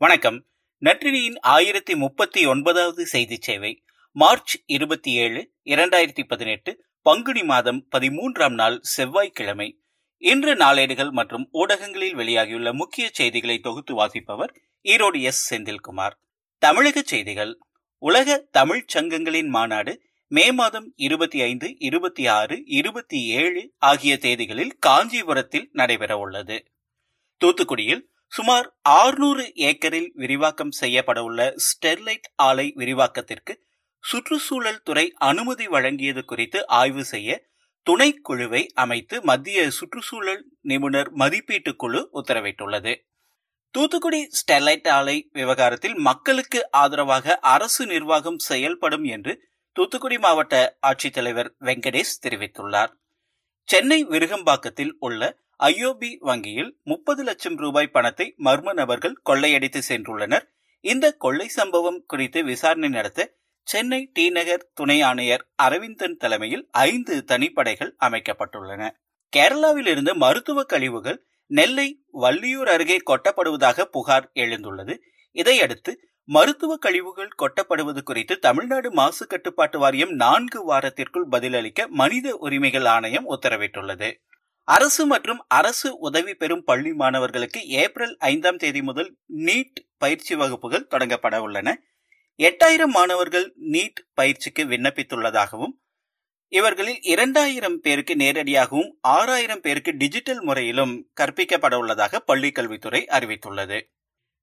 வணக்கம். நற்றினியின் ஆயிரத்தி முப்பத்தி ஒன்பதாவது செய்தி சேவை மார்ச் இருபத்தி ஏழு இரண்டாயிரத்தி பதினெட்டு பங்குனி மாதம் பதிமூன்றாம் நாள் செவ்வாய்க்கிழமை. இன்று நாளேடுகள் மற்றும் ஊடகங்களில் வெளியாகியுள்ள முக்கிய செய்திகளை தொகுத்து வாசிப்பவர் ஈரோடு எஸ். செந்தில்குமார். தமிழக செய்திகள். உலக தமிழ்ச் சங்கங்களின் மாநாடு மே மாதம் இருபத்தி ஐந்து இருபத்தி ஆறு இருபத்தி ஏழு ஆகிய தேதிகளில் காஞ்சிபுரத்தில் நடைபெற உள்ளது தூத்துக்குடியில் சுமார் ஆறுநூறு ஏக்கரில் விரிவாக்கம் செய்யப்படவுள்ள ஸ்டெர்லைட் ஆலை விரிவாக்கத்திற்கு சுற்றுச்சூழல் துறை அனுமதி வழங்கியது குறித்து ஆய்வு செய்ய துணைக்குழுவை அமைத்து மத்திய சுற்றுச்சூழல் நிபுணர் மதிப்பீட்டு குழு உத்தரவிட்டுள்ளது. தூத்துக்குடி ஸ்டெர்லைட் ஆலை விவகாரத்தில் மக்களுக்கு ஆதரவாக அரசு நிர்வாகம் செயல்படும் என்று தூத்துக்குடி மாவட்ட ஆட்சித்தலைவர் வெங்கடேஷ் தெரிவித்துள்ளார். சென்னை விருகம்பாக்கத்தில் உள்ள ஐஓபி வங்கியில் முப்பது லட்சம் ரூபாய் பணத்தை மர்ம நபர்கள் கொள்ளையடித்து சென்றுள்ளனர். இந்த கொள்ளை சம்பவம் குறித்து விசாரணை நடத்த சென்னை டி நகர் துணை ஆணையர் அரவிந்தன் தலைமையில் ஐந்து தனிப்படைகள் அமைக்கப்பட்டுள்ளன. கேரளாவில் இருந்து மருத்துவ கழிவுகள் நெல்லை வள்ளியூர் அருகே கொட்டப்படுவதாக புகார் எழுந்துள்ளது. இதையடுத்து மருத்துவ கழிவுகள் கொட்டப்படுவது குறித்து தமிழ்நாடு மாசு கட்டுப்பாட்டு வாரியம் நான்கு வாரத்திற்குள் பதிலளிக்க மனித உரிமைகள் ஆணையம் உத்தரவிட்டுள்ளது. அரசு மற்றும் அரசு உதவி பெறும் பள்ளி மாணவர்களுக்கு ஏப்ரல் ஐந்தாம் தேதி முதல் நீட் பயிற்சி வகுப்புகள் தொடங்கப்பட உள்ளன. எட்டாயிரம் மாணவர்கள் நீட் பயிற்சிக்கு விண்ணப்பித்துள்ளதாகவும் இவர்களில் இரண்டாயிரம் பேருக்கு நேரடியாகவும் ஆறாயிரம் பேருக்கு டிஜிட்டல் முறையிலும் கற்பிக்கப்பட உள்ளதாக பள்ளிக் கல்வித்துறை அறிவித்துள்ளது.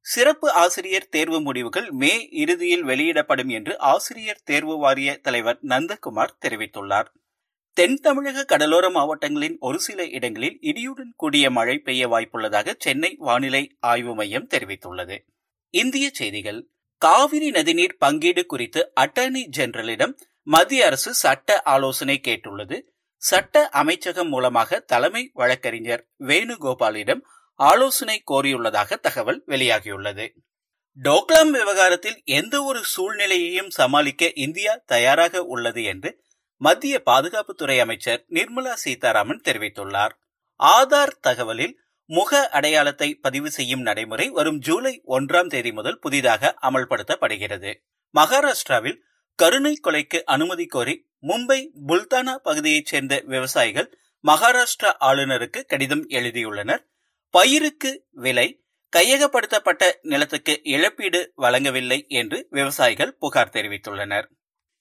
சிறப்பு ஆசிரியர் தேர்வு முடிவுகள் மே இறுதியில் வெளியிடப்படும் என்று ஆசிரியர் தேர்வு வாரிய தலைவர் நந்தகுமார் தெரிவித்துள்ளார். தென் தமிழக கடலோர மாவட்டங்களின் ஒரு சில இடங்களில் இடியுடன் கூடிய மழை பெய்ய வாய்ப்புள்ளதாக சென்னை வானிலை ஆய்வு மையம் தெரிவித்துள்ளது. இந்திய செய்திகள். காவிரி நதிநீர் பங்கீடு குறித்து அட்டர்னி ஜெனரலிடம் மத்திய அரசு சட்ட ஆலோசனை கேட்டுள்ளது. சட்ட அமைச்சகம் மூலமாக தலைமை வழக்கறிஞர் வேணுகோபாலிடம் ஆலோசனை கோரியுள்ளதாக தகவல் வெளியாகியுள்ளது. டோக்லாம் விவகாரத்தில் எந்த ஒரு சூழ்நிலையையும் சமாளிக்க இந்தியா தயாராக உள்ளது என்று மத்திய பாதுகாப்புத்துறை அமைச்சர் நிர்மலா சீதாராமன் தெரிவித்துள்ளார். ஆதார் தகவலில் முக அடையாளத்தை பதிவு செய்யும் நடைமுறை வரும் ஜூலை ஒன்றாம் தேதி முதல் புதிதாக அமல்படுத்தப்படுகிறது. மகாராஷ்டிராவில் கருணை கொலைக்கு அனுமதி கோரி மும்பை புல்தானா பகுதியைச் சேர்ந்த விவசாயிகள் மகாராஷ்டிரா ஆளுநருக்கு கடிதம் எழுதியுள்ளனர். பயிருக்கு விலை கையகப்படுத்தப்பட்ட நிலத்துக்கு இழப்பீடு வழங்கவில்லை என்று விவசாயிகள் புகார் தெரிவித்துள்ளனர்.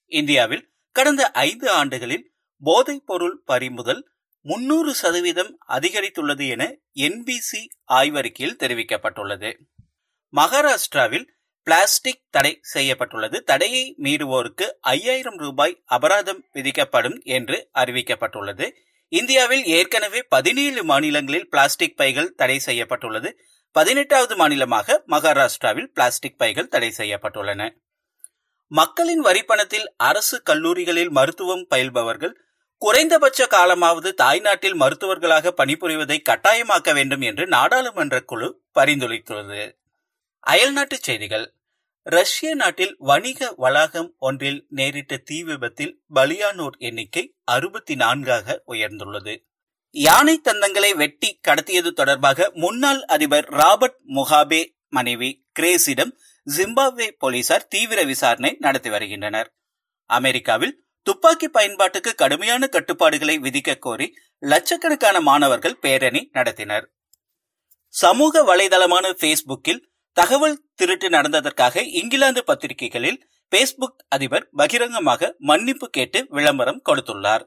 இந்தியாவில் கடந்த ஐந்து ஆண்டுகளில் போதைப் பொருள் பறிமுதல் முன்னூறு சதவீதம் அதிகரித்துள்ளது என என்பிசி ஆய்வறிக்கையில் தெரிவிக்கப்பட்டுள்ளது. மகாராஷ்டிராவில் பிளாஸ்டிக் தடை செய்யப்பட்டுள்ளது. தடையை மீறுவோருக்கு ஐயாயிரம் ரூபாய் அபராதம் விதிக்கப்படும் என்று அறிவிக்கப்பட்டுள்ளது. இந்தியாவில் ஏற்கனவே பதினேழு மாநிலங்களில் பிளாஸ்டிக் பைகள் தடை செய்யப்பட்டுள்ளது. பதினெட்டாவது மாநிலமாக மகாராஷ்டிராவில் பிளாஸ்டிக் பைகள் தடை செய்யப்பட்டுள்ளன. மக்களின் வரிப்பணத்தில் அரசு கல்லூரிகளில் மருத்துவம் பயில்பவர்கள் குறைந்தபட்ச காலமாவது தாய்நாட்டில் மருத்துவர்களாக பணிபுரிவதை கட்டாயமாக்க வேண்டும் என்று நாடாளுமன்ற குழு பரிந்துரைத்துள்ளது. அயல்நாட்டுச் செய்திகள். ரஷ்ய நாட்டில் வணிக வளாகம் ஒன்றில் நேரிட்ட தீ விபத்தில் பலியானோர் எண்ணிக்கை அறுபத்தி நான்காக உயர்ந்துள்ளது. யானை தந்தங்களை வெட்டி கடத்தியது தொடர்பாக முன்னாள் அதிபர் ராபர்ட் முகாபே மனைவி கிரேஸிடம் ஜிம்பாப்வே போலீசார் தீவிர விசாரணை நடத்தி வருகின்றனர். அமெரிக்காவில் துப்பாக்கி பயன்பாட்டுக்கு கடுமையான கட்டுப்பாடுகளை விதிக்க கோரி லட்சக்கணக்கான மாணவர்கள் பேரணி நடத்தினர். சமூக வலைதளமான பேஸ்புக்கில் தகவல் திருட்டு நடந்ததற்காக இங்கிலாந்து பத்திரிகைகளில் பேஸ்புக் அதிபர் பகிரங்கமாக மன்னிப்பு கேட்டு விளம்பரம் கொடுத்துள்ளார்.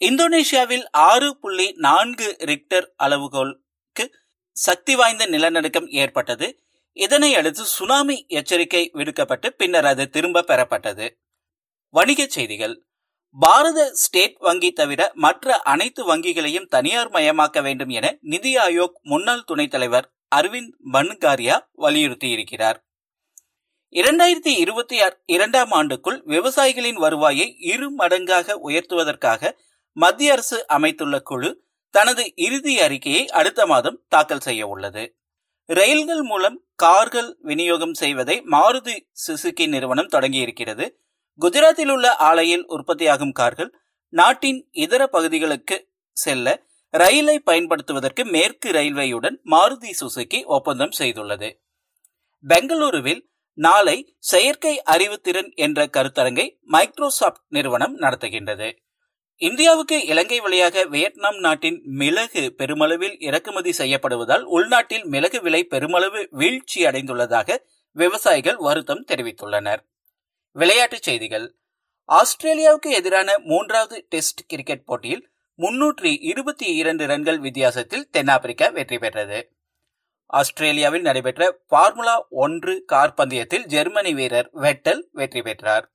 இந்தோனேஷியாவில் ஆறு புள்ளி நான்கு ரிக்டர் அளவுகோலுக்கு சக்தி வாய்ந்த நிலநடுக்கம் ஏற்பட்டது. இதனை அடுத்து சுனாமி எச்சரிக்கை விடுக்கப்பட்டு பின்னர் அது திரும்ப பெறப்பட்டது. வணிகச் செய்திகள். பாரத ஸ்டேட் வங்கி தவிர மற்ற அனைத்து வங்கிகளையும் தனியார் மயமாக்க வேண்டும் என நிதி ஆயோக் முன்னாள் துணைத் தலைவர் அரவிந்த் பன்காரியா வலியுறுத்தியிருக்கிறார். இரண்டாயிரத்தி இருபத்தி இரண்டாம் ஆண்டுக்குள் விவசாயிகளின் வருவாயை இரு மடங்காக உயர்த்துவதற்காக மத்திய அரசு அமைத்துள்ள குழு தனது இறுதி அறிக்கையை அடுத்த மாதம் தாக்கல் செய்ய உள்ளது. ரயில்கள் மூலம் கார்கள் விநியோகம் செய்வதை மாருதி சுசுகி நிறுவனம் தொடங்கியிருக்கிறது. குஜராத்தில் உள்ள ஆலையில் உற்பத்தியாகும் கார்கள் நாட்டின் இதர பகுதிகளுக்கு செல்ல ரயிலை பயன்படுத்துவதற்கு மேற்கு ரயில்வேயுடன் மாருதி சுசுகி ஒப்பந்தம் செய்துள்ளது. பெங்களூருவில் நாளை செயற்கை அறிவுத்திறன் என்ற கருத்தரங்கை மைக்ரோசாப்ட் நிறுவனம் நடத்துகின்றது. இந்தியாவுக்கு இலங்கை வழியாக வியட்நாம் நாட்டின் மிளகு பெருமளவில் இறக்குமதி செய்யப்படுவதால் உள்நாட்டில் மிளகு விலை பெருமளவு வீழ்ச்சி அடைந்துள்ளதாக விவசாயிகள் வருத்தம் தெரிவித்துள்ளனர். விளையாட்டுச் செய்திகள். ஆஸ்திரேலியாவுக்கு எதிரான மூன்றாவது டெஸ்ட் கிரிக்கெட் போட்டியில் முன்னூற்றி இருபத்தி இரண்டு ரன்கள் வித்தியாசத்தில் தென்னாப்பிரிக்கா வெற்றி பெற்றது. ஆஸ்திரேலியாவில் நடைபெற்ற பார்முலா ஒன்று கார் பந்தயத்தில் ஜெர்மனி வீரர் வெட்டல் வெற்றி பெற்றார்.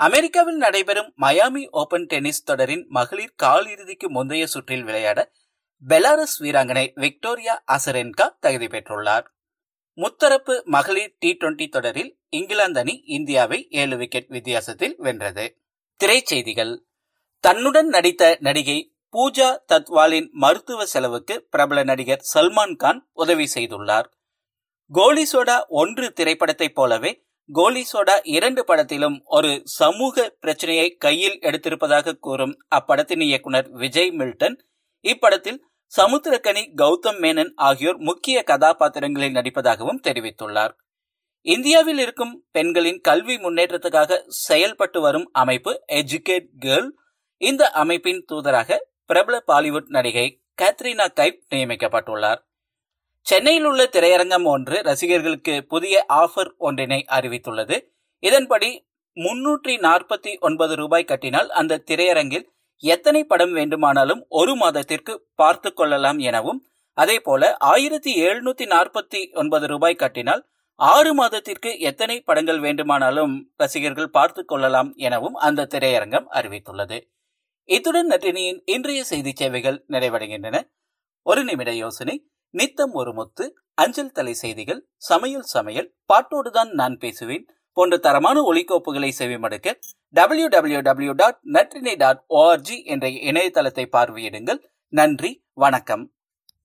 அமெரிக்காவில் நடைபெறும் மயாமி ஓபன் டென்னிஸ் தொடரின் மகளிர் காலிறுதிக்கு முந்தைய சுற்றில் விளையாட பெலாரஸ் வீராங்கனை விக்டோரியா அசரென்கா தகுதி பெற்றுள்ளார். முத்தரப்பு மகளிர் டி டுவெண்டி தொடரில் இங்கிலாந்து அணி இந்தியாவை ஏழு விக்கெட் வித்தியாசத்தில் வென்றது. திரைச்செய்திகள். தன்னுடன் நடித்த நடிகை பூஜா தத்வாலின் மருத்துவ செலவுக்கு பிரபல நடிகர் சல்மான் கான் உதவி செய்துள்ளார். கோலி சோடா ஒன்று திரைப்படத்தைப் போலவே கோலி சோடா இரண்டு படத்திலும் ஒரு சமூக பிரச்சனையை கையில் எடுத்திருப்பதாக கூறும் அப்படத்தின் இயக்குனர் விஜய் மில்டன். இப்படத்தில் சமுத்திரக்கனி கௌதம் மேனன் ஆகியோர் முக்கிய கதாபாத்திரங்களில் நடிப்பதாகவும் தெரிவித்துள்ளார். இந்தியாவில் இருக்கும் பெண்களின் கல்வி முன்னேற்றத்துக்காக செயல்பட்டு வரும் அமைப்பு எஜுகேட் கேர்ள் இந்த அமைப்பின் தூதராக பிரபல பாலிவுட் நடிகை கேத்ரினா கைப் நியமிக்கப்பட்டுள்ளார். சென்னையில் உள்ள திரையரங்கம் ஒன்று ரசிகர்களுக்கு புதிய ஆஃபர் ஒன்றினை அறிவித்துள்ளது. இதன்படி முன்னூற்றி நாற்பத்தி ஒன்பது ரூபாய் கட்டினால் அந்த திரையரங்கில் எத்தனை படம் வேண்டுமானாலும் ஒரு மாதத்திற்கு பார்த்து கொள்ளலாம் எனவும் அதே போல ஆயிரத்தி எழுநூத்தி நாற்பத்தி ஒன்பது ரூபாய் கட்டினால் ஆறு மாதத்திற்கு எத்தனை படங்கள் வேண்டுமானாலும் ரசிகர்கள் பார்த்து கொள்ளலாம் எனவும் அந்த திரையரங்கம் அறிவித்துள்ளது. இத்துடன் நட்டினியின் இன்றைய செய்தி சேவைகள் நிறைவடைகின்றன. ஒரு நிமிட யோசனை. நித்தம் ஒரு முத்து அஞ்சல் தலை செய்திகள் சமையல் சமையல் பாட்டோடுதான் நான் பேசுவேன் போன்ற தரமான ஒலிக்கோப்புகளை செவிமடுக்க W W W dot Natrinai dot ORG என்ற இணையதளத்தை பார்வையிடுங்கள். நன்றி வணக்கம்.